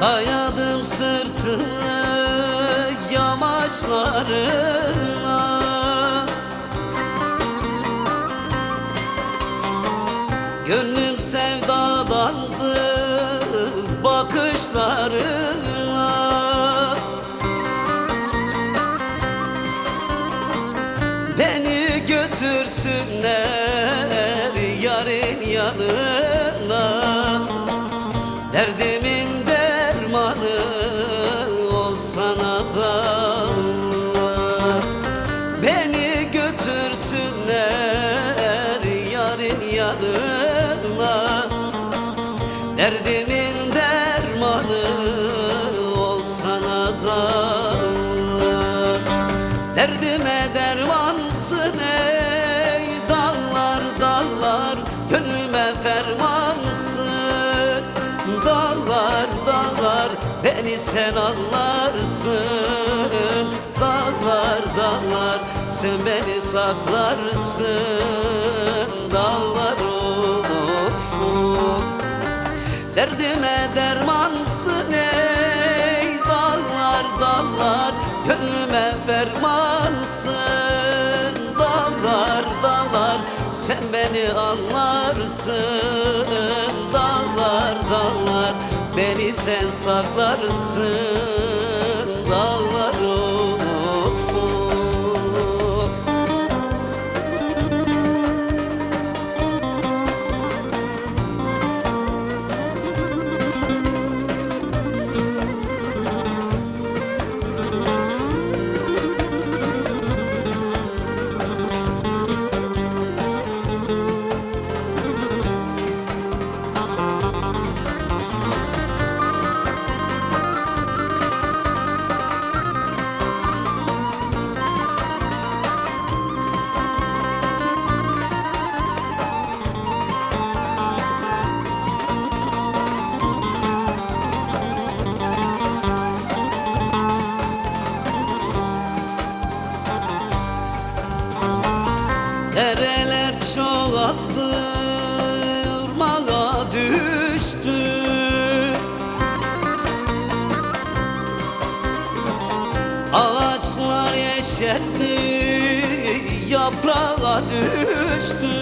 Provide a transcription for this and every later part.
Dayadım sırtımı yamaçlarına. Gönlüm sevdalandı bakışlarına. Beni götürsünler yarın yanına Beni götürsünler yarın yanına. Derdimin dermanı olsana da. Derdime dermansın ey dağlar dağlar. Gönlüme fermansın. Dağlar dağlar. Beni sen anlarsın Dağlar sen beni saklarsın. Dağlar of Derdime dermansın ey dağlar dağlar. Gönlüme fermansın. Dağlar dağlar Sen beni anlarsın. Dağlar dağlar Beni sen saklarsın Dereler çoğaldı, ırmağa düştü. Ağaçlar yeşerdi, yaprağa düştü.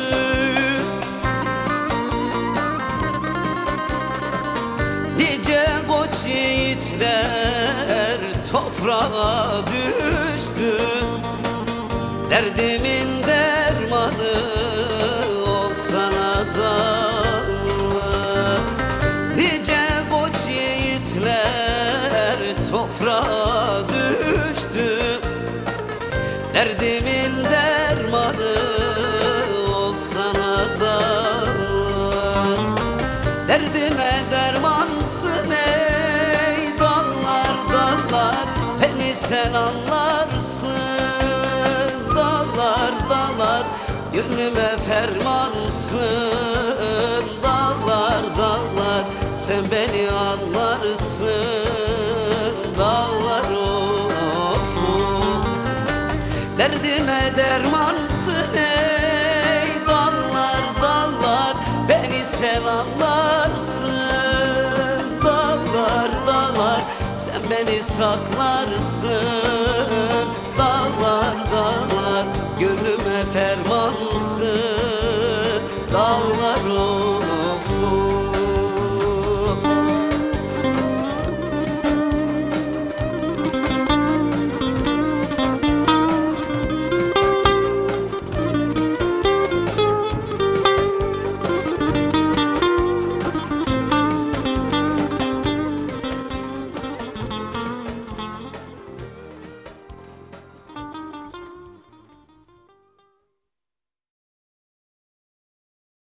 Nice koç yiğitler toprağa düştü. Derdimin dermanı olsana da Nice koç toprağa düştü. Derdimin dermanı olsana da Derdime dermansın ey dağlar dağlar Beni sen anlarsın Gönlüme fermansın dağlar dağlar Sen beni anlarsın dağlar of Derdime dermansın ey dağlar dağlar Beni sen anlarsın dağlar dağlar Sen beni saklarsın dağlar dağlar Gönlüme fermansın yarım